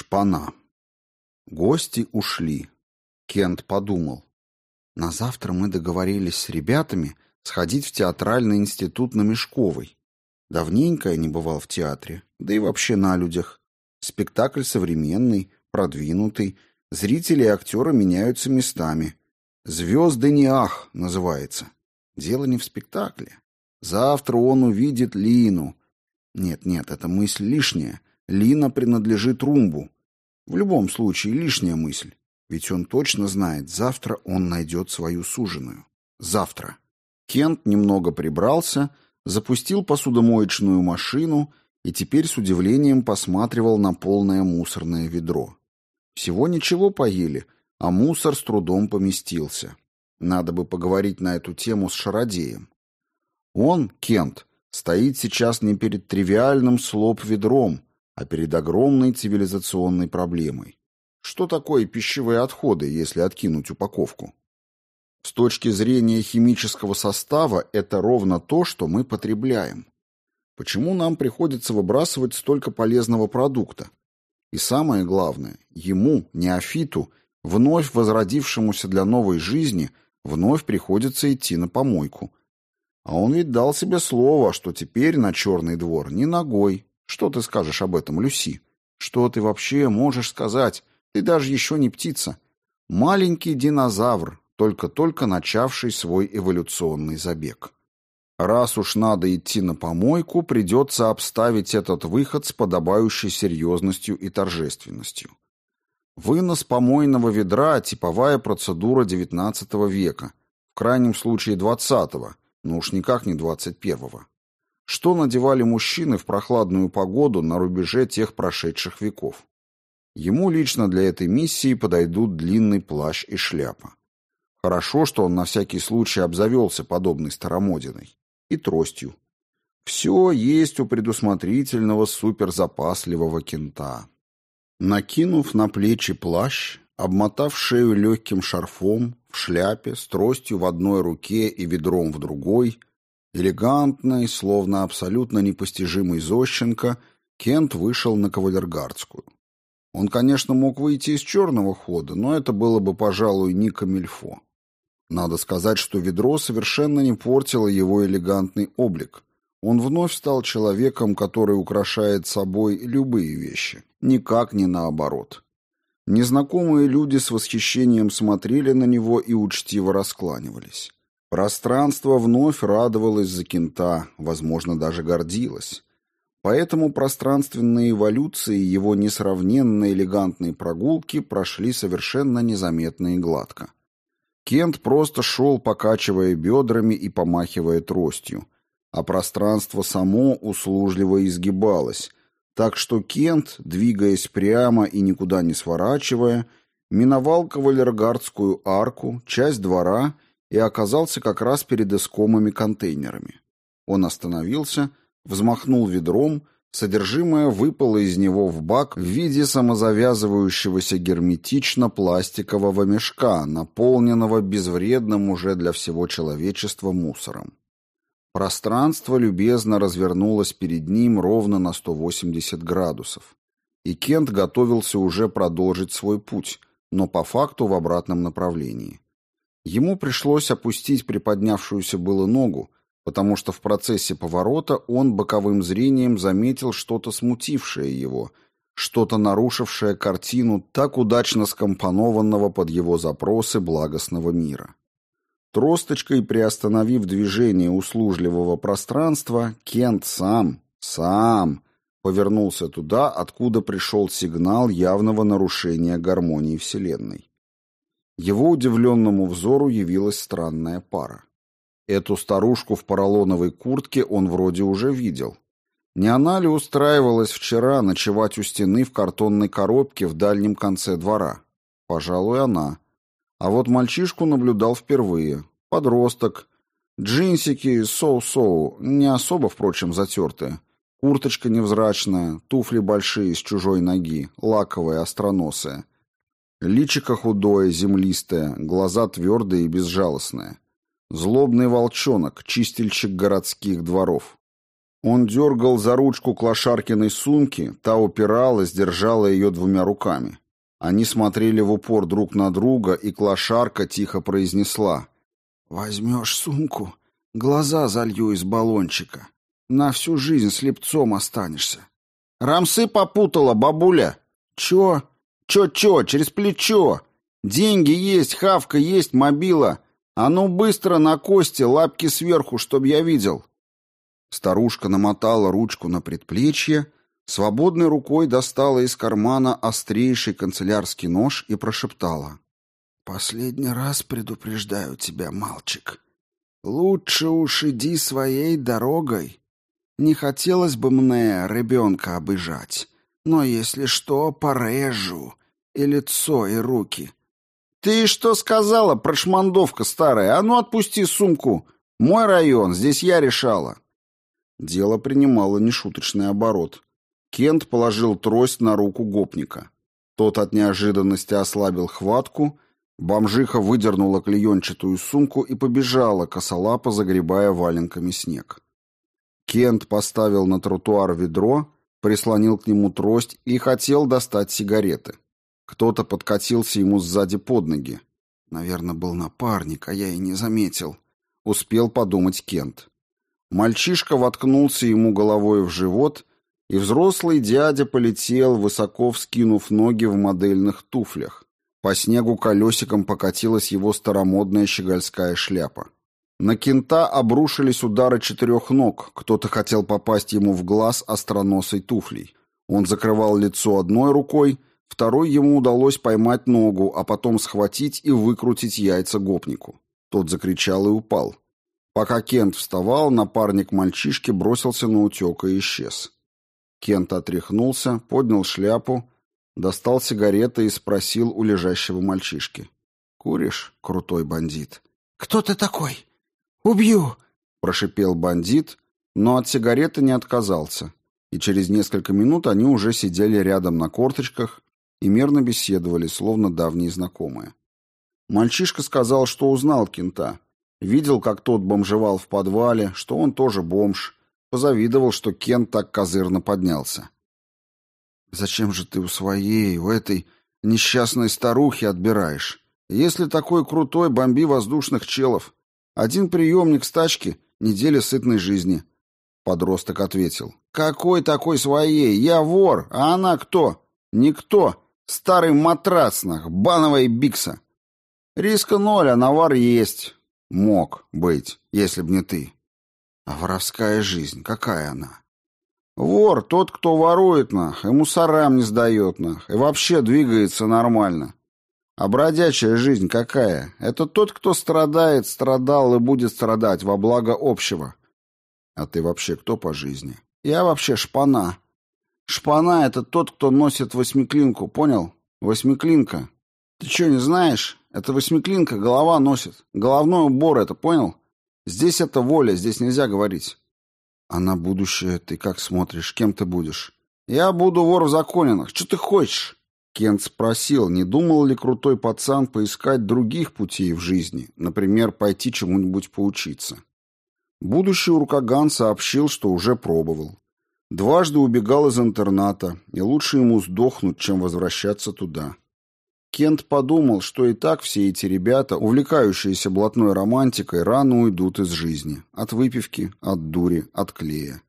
Шпана. Гости ушли. Кент подумал. На завтра мы договорились с ребятами сходить в театральный институт на Мешковой. Давненько я не бывал в театре, да и вообще на людях. Спектакль современный, продвинутый, зрители и актеры меняются местами. «Звезды не ах» называется. Дело не в спектакле. Завтра он увидит Лину. Нет, нет, эта мысль лишняя. Лина принадлежит Румбу. В любом случае, лишняя мысль. Ведь он точно знает, завтра он найдет свою суженую. Завтра. Кент немного прибрался, запустил посудомоечную машину и теперь с удивлением посматривал на полное мусорное ведро. Всего ничего поели, а мусор с трудом поместился. Надо бы поговорить на эту тему с Шародеем. Он, Кент, стоит сейчас не перед тривиальным слоп-ведром, а перед огромной цивилизационной проблемой. Что такое пищевые отходы, если откинуть упаковку? С точки зрения химического состава это ровно то, что мы потребляем. Почему нам приходится выбрасывать столько полезного продукта? И самое главное, ему, неофиту, вновь возродившемуся для новой жизни, вновь приходится идти на помойку. А он ведь дал себе слово, что теперь на черный двор ни ногой. Что ты скажешь об этом, Люси? Что ты вообще можешь сказать? Ты даже еще не птица. Маленький динозавр, только-только начавший свой эволюционный забег. Раз уж надо идти на помойку, придется обставить этот выход с подобающей серьезностью и торжественностью. Вынос помойного ведра – типовая процедура XIX века, в крайнем случае XX, но уж никак не XXI. Что надевали мужчины в прохладную погоду на рубеже тех прошедших веков? Ему лично для этой миссии подойдут длинный плащ и шляпа. Хорошо, что он на всякий случай обзавелся подобной старомодиной. И тростью. Все есть у предусмотрительного суперзапасливого кента. Накинув на плечи плащ, обмотав шею легким шарфом, в шляпе, с тростью в одной руке и ведром в другой, элегантный, словно абсолютно непостижимый Зощенко, Кент вышел на кавалергардскую. Он, конечно, мог выйти из черного хода, но это было бы, пожалуй, не камильфо. Надо сказать, что ведро совершенно не портило его элегантный облик. Он вновь стал человеком, который украшает собой любые вещи, никак не наоборот. Незнакомые люди с восхищением смотрели на него и учтиво раскланивались. Пространство вновь радовалось за кента, возможно, даже гордилось. Поэтому пространственные эволюции его несравненно элегантные прогулки прошли совершенно незаметно и гладко. Кент просто шел, покачивая бедрами и помахивая тростью, а пространство само услужливо изгибалось, так что Кент, двигаясь прямо и никуда не сворачивая, миновал кавалергардскую арку, часть двора и оказался как раз перед искомыми контейнерами. Он остановился взмахнул ведром, содержимое выпало из него в бак в виде самозавязывающегося герметично пластикового мешка, наполненного безвредным уже для всего человечества мусором. Пространство любезно развернулось перед ним ровно на 180 градусов, и Кент готовился уже продолжить свой путь, но по факту в обратном направлении. Ему пришлось опустить приподнявшуюся было ногу, потому что в процессе поворота он боковым зрением заметил что-то смутившее его, что-то нарушившее картину так удачно скомпонованного под его запросы благостного мира. Тросточкой приостановив движение услужливого пространства, Кент сам, сам повернулся туда, откуда пришел сигнал явного нарушения гармонии Вселенной. Его удивленному взору явилась странная пара. Эту старушку в поролоновой куртке он вроде уже видел. Не она ли устраивалась вчера ночевать у стены в картонной коробке в дальнем конце двора? Пожалуй, она. А вот мальчишку наблюдал впервые. Подросток. Джинсики соу-соу, не особо, впрочем, затертые. Курточка невзрачная, туфли большие с чужой ноги, лаковые, остроносые. Личико худое, землистое, глаза твердые и безжалостные. Злобный волчонок, чистильщик городских дворов. Он дергал за ручку клошаркиной сумки, та упиралась, держала ее двумя руками. Они смотрели в упор друг на друга, и клошарка тихо произнесла. «Возьмешь сумку, глаза залью из баллончика. На всю жизнь слепцом останешься». «Рамсы попутала, бабуля!» «Чё? Чё-чё? Через плечо! Деньги есть, хавка есть, мобила. А ну быстро на кости, лапки сверху, чтоб я видел!» Старушка намотала ручку на предплечье, свободной рукой достала из кармана острейший канцелярский нож и прошептала. «Последний раз предупреждаю тебя, мальчик. Лучше уж иди своей дорогой. Не хотелось бы мне ребенка обижать, но если что, порежу и лицо, и руки». «Ты что сказала, прошмандовка старая? А ну отпусти сумку! Мой район, здесь я решала!» Дело принимало нешуточный оборот. Кент положил трость на руку гопника. Тот от неожиданности ослабил хватку, бомжиха выдернула клеенчатую сумку и побежала, косолапо загребая валенками снег. Кент поставил на тротуар ведро, прислонил к нему трость и хотел достать сигареты. Кто-то подкатился ему сзади под ноги. Наверное, был напарник, а я и не заметил. Успел подумать Кент. Мальчишка воткнулся ему головой в живот, и взрослый дядя полетел, высоко вскинув ноги в модельных туфлях. По снегу колесиком покатилась его старомодная щегольская шляпа. На кента обрушились удары четырех ног, кто-то хотел попасть ему в глаз остроносой туфлей. Он закрывал лицо одной рукой, второй ему удалось поймать ногу, а потом схватить и выкрутить яйца гопнику. Тот закричал и упал. Пока Кент вставал, напарник мальчишки бросился на утек и исчез. Кент отряхнулся, поднял шляпу, достал сигареты и спросил у лежащего мальчишки. «Куришь, крутой бандит?» «Кто ты такой? Убью!» — прошипел бандит, но от сигареты не отказался. И через несколько минут они уже сидели рядом на корточках и мирно беседовали, словно давние знакомые. Мальчишка сказал, что узнал Кента — Видел, как тот бомжевал в подвале, что он тоже бомж. Позавидовал, что Кен так козырно поднялся. «Зачем же ты у своей, у этой несчастной старухи отбираешь? Если такой крутой, бомби воздушных челов. Один приемник с тачки, неделя сытной жизни». Подросток ответил. «Какой такой своей? Я вор, а она кто? Никто. Старый матрацнах, бановая бикса. Риска ноль, а навар есть. Мог быть, если б не ты. А воровская жизнь, какая она? Вор тот, кто ворует, нах, и мусорам не сдает, нах, и вообще двигается нормально. А бродячая жизнь какая? Это тот, кто страдает, страдал и будет страдать во благо общего. А ты вообще кто по жизни? Я вообще шпана. Шпана — это тот, кто носит восьмиклинку, понял? Восьмиклинка. Ты что, не знаешь? Это восьмиклинка голова носит. Головной убор это, понял? Здесь это воля, здесь нельзя говорить. А на будущее ты как смотришь? Кем ты будешь? Я буду вор в законинах. Что ты хочешь? Кент спросил, не думал ли крутой пацан поискать других путей в жизни, например, пойти чему-нибудь поучиться. Будущий уркаган сообщил, что уже пробовал. Дважды убегал из интерната, и лучше ему сдохнуть, чем возвращаться туда. Кент подумал, что и так все эти ребята, увлекающиеся блатной романтикой, рано уйдут из жизни. От выпивки, от дури, от клея.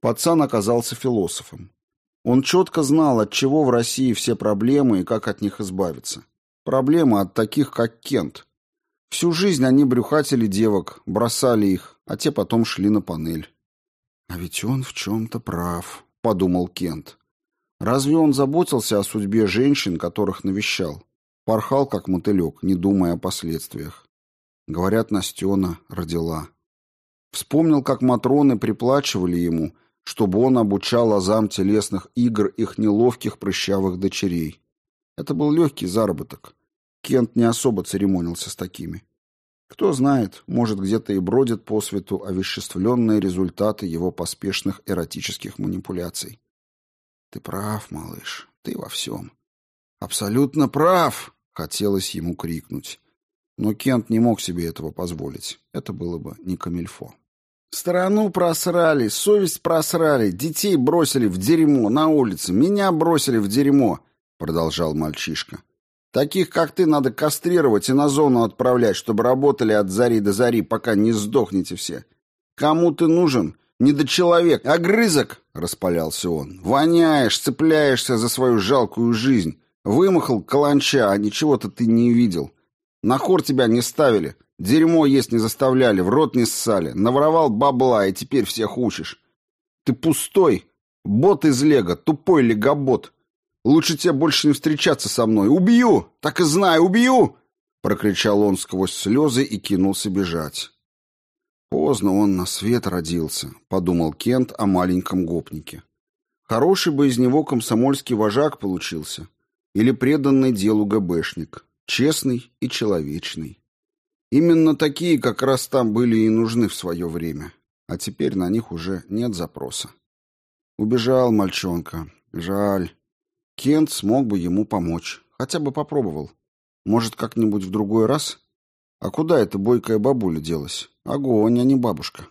Пацан оказался философом. Он четко знал, от чего в России все проблемы и как от них избавиться. Проблемы от таких, как Кент. Всю жизнь они брюхатели девок, бросали их, а те потом шли на панель. «А ведь он в чем-то прав», — подумал Кент. Разве он заботился о судьбе женщин, которых навещал? Порхал, как мотылек, не думая о последствиях. Говорят, Настена родила. Вспомнил, как Матроны приплачивали ему, чтобы он обучал азам телесных игр их неловких прыщавых дочерей. Это был легкий заработок. Кент не особо церемонился с такими. Кто знает, может, где-то и бродят по свету овеществленные результаты его поспешных эротических манипуляций. Ты прав, малыш, ты во всем. Абсолютно прав, хотелось ему крикнуть. Но Кент не мог себе этого позволить. Это было бы не камильфо. Страну просрали, совесть просрали, детей бросили в дерьмо на улице, меня бросили в дерьмо, продолжал мальчишка. Таких, как ты, надо кастрировать и на зону отправлять, чтобы работали от зари до зари, пока не сдохнете все. Кому ты нужен? Не до человек, а грызок, распалялся он. Воняешь, цепляешься за свою жалкую жизнь. Вымахал каланча, а ничего-то ты не видел. На хор тебя не ставили, дерьмо есть не заставляли, в рот не ссали, наворовал бабла и теперь всех учишь. Ты пустой, бот из лего, тупой легобот. Лучше тебе больше не встречаться со мной. Убью! Так и знаю, убью!» Прокричал он сквозь слезы и кинулся бежать. «Поздно он на свет родился», — подумал Кент о маленьком гопнике. «Хороший бы из него комсомольский вожак получился. Или преданный делу ГБшник. Честный и человечный. Именно такие как раз там были и нужны в свое время. А теперь на них уже нет запроса. Убежал мальчонка. Жаль. Кент смог бы ему помочь. Хотя бы попробовал. Может, как-нибудь в другой раз? А куда эта бойкая бабуля делась? Огонь, а не бабушка.